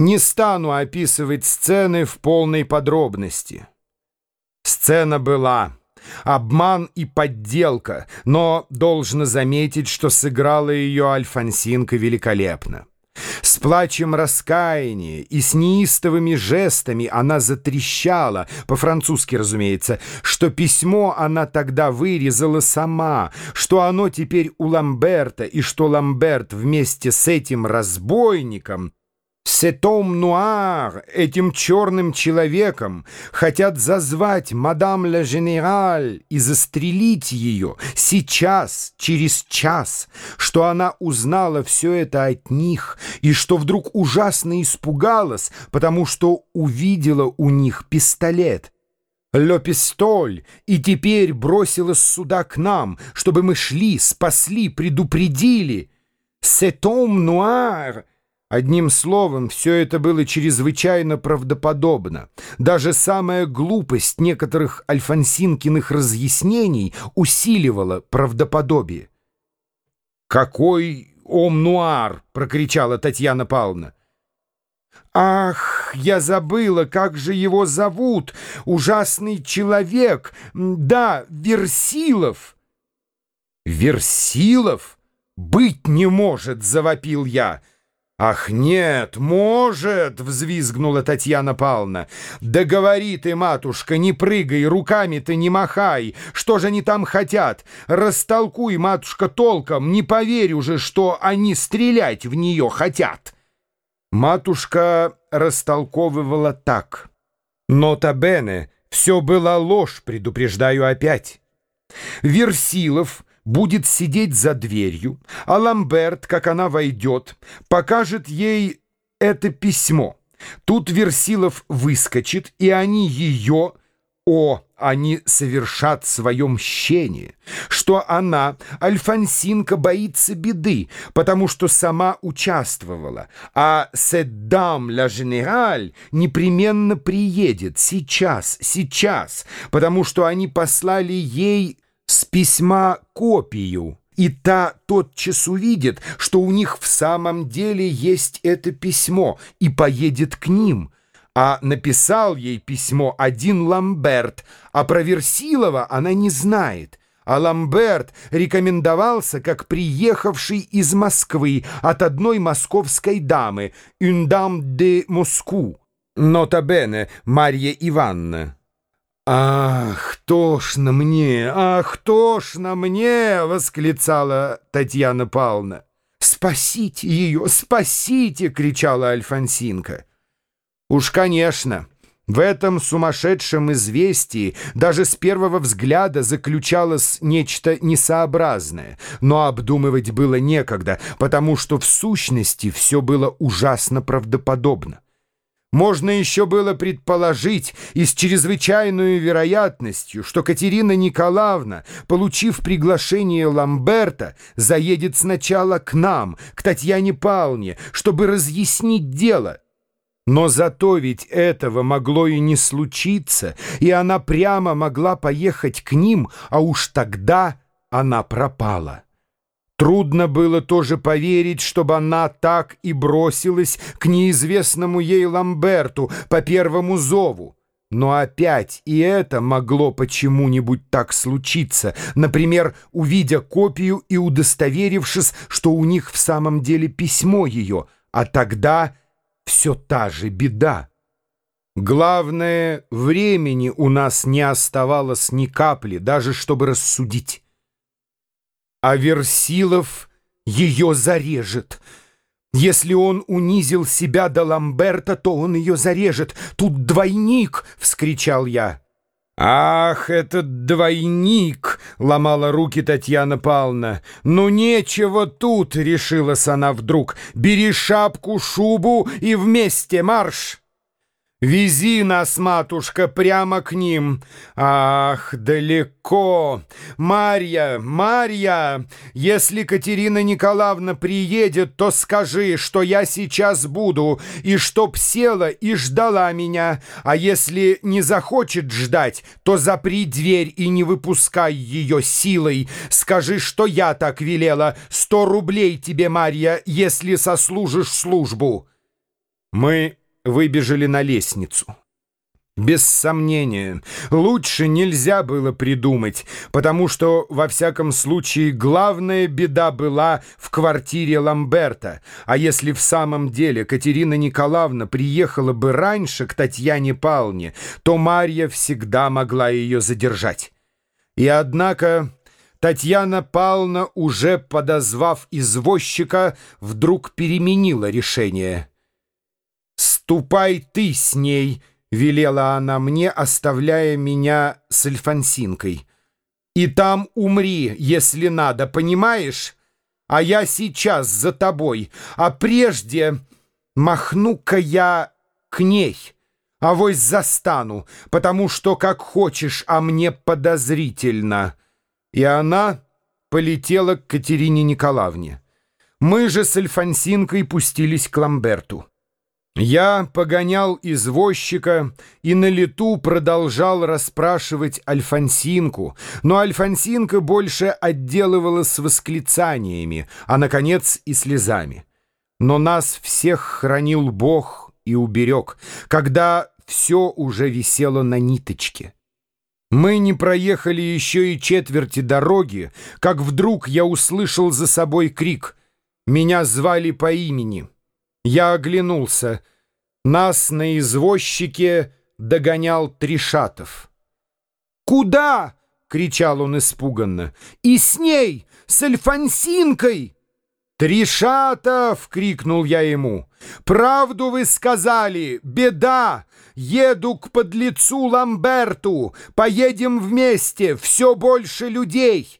Не стану описывать сцены в полной подробности. Сцена была обман и подделка, но должно заметить, что сыграла ее Альфонсинка великолепно. С плачем раскаяния и с неистовыми жестами она затрещала, по-французски, разумеется, что письмо она тогда вырезала сама, что оно теперь у Ламберта, и что Ламберт вместе с этим разбойником Сетом Нуар, этим черным человеком, хотят зазвать мадам ла Женераль и застрелить ее сейчас, через час, что она узнала все это от них и что вдруг ужасно испугалась, потому что увидела у них пистолет. Ле пистоль, и теперь бросилась сюда к нам, чтобы мы шли, спасли, предупредили. Cet homme noir — Одним словом, все это было чрезвычайно правдоподобно. Даже самая глупость некоторых альфонсинкиных разъяснений усиливала правдоподобие. «Какой homme noir!» — прокричала Татьяна Павловна. «Ах, я забыла, как же его зовут! Ужасный человек! Да, Версилов!» «Версилов? Быть не может!» — завопил я. «Ах, нет, может!» — взвизгнула Татьяна Павловна. «Да говори ты, матушка, не прыгай, руками-то не махай! Что же они там хотят? Растолкуй, матушка, толком, не поверь уже, что они стрелять в нее хотят!» Матушка растолковывала так. «Нота-бене, все было ложь, предупреждаю опять. Версилов...» будет сидеть за дверью, а Ламберт, как она войдет, покажет ей это письмо. Тут Версилов выскочит, и они ее... О, они совершат свое мщение, что она, Альфонсинка, боится беды, потому что сама участвовала, а «Седам ла Женераль» непременно приедет сейчас, сейчас, потому что они послали ей с письма копию, и та тотчас увидит, что у них в самом деле есть это письмо, и поедет к ним. А написал ей письмо один Ламберт, а про Версилова она не знает. А Ламберт рекомендовался как приехавший из Москвы от одной московской дамы, «Une dame de Moscou», нота-бене Марья Ивановна. «Ах, тошно мне! Ах, тошно мне!» — восклицала Татьяна Павловна. «Спасите ее! Спасите!» — кричала Альфонсинка. «Уж, конечно!» В этом сумасшедшем известии даже с первого взгляда заключалось нечто несообразное, но обдумывать было некогда, потому что в сущности все было ужасно правдоподобно. Можно еще было предположить и с чрезвычайной вероятностью, что Катерина Николаевна, получив приглашение Ламберта, заедет сначала к нам, к Татьяне Павловне, чтобы разъяснить дело. Но зато ведь этого могло и не случиться, и она прямо могла поехать к ним, а уж тогда она пропала. Трудно было тоже поверить, чтобы она так и бросилась к неизвестному ей Ламберту по первому зову. Но опять и это могло почему-нибудь так случиться, например, увидя копию и удостоверившись, что у них в самом деле письмо ее, а тогда все та же беда. Главное, времени у нас не оставалось ни капли, даже чтобы рассудить. А Версилов ее зарежет. Если он унизил себя до Ламберта, то он ее зарежет. Тут двойник!» — вскричал я. «Ах, этот двойник!» — ломала руки Татьяна Павловна. «Ну нечего тут!» — решилась она вдруг. «Бери шапку, шубу и вместе марш!» Вези нас, матушка, прямо к ним. Ах, далеко. Марья, Марья, если Катерина Николаевна приедет, то скажи, что я сейчас буду, и чтоб села и ждала меня. А если не захочет ждать, то запри дверь и не выпускай ее силой. Скажи, что я так велела. Сто рублей тебе, Марья, если сослужишь службу». Мы выбежали на лестницу. Без сомнения, лучше нельзя было придумать, потому что, во всяком случае, главная беда была в квартире Ламберта, а если в самом деле Катерина Николаевна приехала бы раньше к Татьяне Павловне, то Марья всегда могла ее задержать. И однако Татьяна Павловна, уже подозвав извозчика, вдруг переменила решение. «Ступай ты с ней», — велела она мне, оставляя меня с Альфонсинкой. «И там умри, если надо, понимаешь? А я сейчас за тобой, а прежде махну-ка я к ней». Авось застану, потому что, как хочешь, а мне подозрительно. И она полетела к Катерине Николаевне. Мы же с Альфонсинкой пустились к Ламберту. Я погонял извозчика и на лету продолжал расспрашивать Альфонсинку, но Альфонсинка больше отделывала с восклицаниями, а, наконец, и слезами. Но нас всех хранил Бог и уберег, когда все уже висело на ниточке. Мы не проехали еще и четверти дороги, как вдруг я услышал за собой крик. Меня звали по имени. Я оглянулся. Нас на извозчике догонял Тришатов. «Куда?» — кричал он испуганно. «И с ней, с Альфонсинкой!» «Тришатов!» — крикнул я ему. «Правду вы сказали! Беда! Еду к подлецу Ламберту! Поедем вместе! Все больше людей!»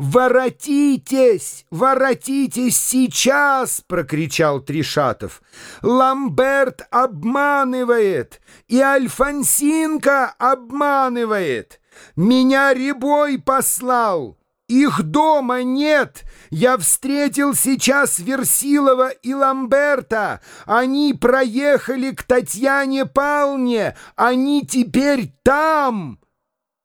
«Воротитесь! Воротитесь сейчас!» — прокричал Тришатов. «Ламберт обманывает, и Альфонсинка обманывает. Меня Рябой послал. Их дома нет. Я встретил сейчас Версилова и Ламберта. Они проехали к Татьяне Палне. Они теперь там!»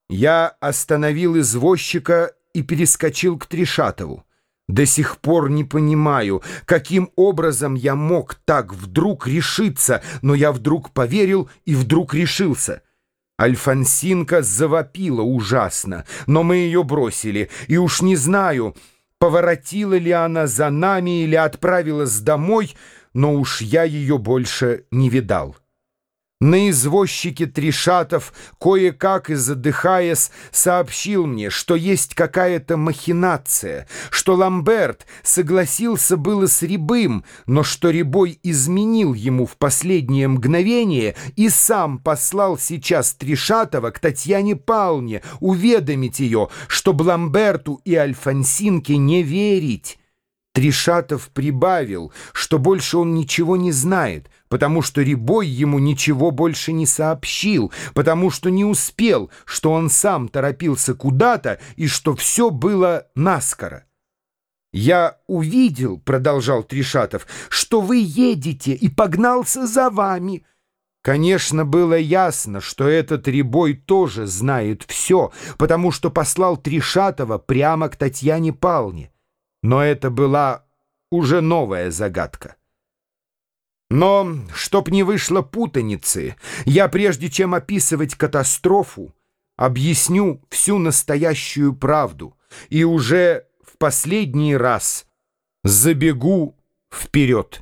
Я остановил извозчика и перескочил к Тришатову. До сих пор не понимаю, каким образом я мог так вдруг решиться, но я вдруг поверил и вдруг решился. Альфонсинка завопила ужасно, но мы ее бросили, и уж не знаю, поворотила ли она за нами или отправилась домой, но уж я ее больше не видал. На извозчике Тришатов, кое-как и задыхаясь, сообщил мне, что есть какая-то махинация, что Ламберт согласился было с Рябым, но что Рябой изменил ему в последнее мгновение и сам послал сейчас Тришатова к Татьяне Палне уведомить ее, чтобы Ламберту и Альфонсинке не верить. Тришатов прибавил, что больше он ничего не знает, потому что Рябой ему ничего больше не сообщил, потому что не успел, что он сам торопился куда-то и что все было наскоро. «Я увидел, — продолжал Тришатов, — что вы едете и погнался за вами». Конечно, было ясно, что этот Рябой тоже знает все, потому что послал Тришатова прямо к Татьяне Палне. Но это была уже новая загадка. Но, чтоб не вышло путаницы, я, прежде чем описывать катастрофу, объясню всю настоящую правду и уже в последний раз забегу вперед.